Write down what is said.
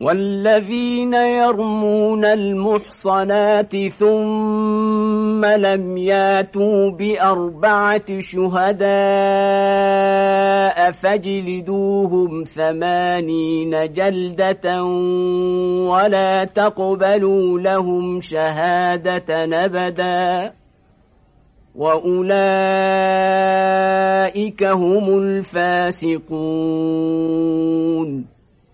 والذين يرمون المحصنات ثم لم ياتوا بأربعة شهداء فاجلدوهم ثمانين جلدة ولا تقبلوا لهم شهادة نبدا وأولئك هم الفاسقون.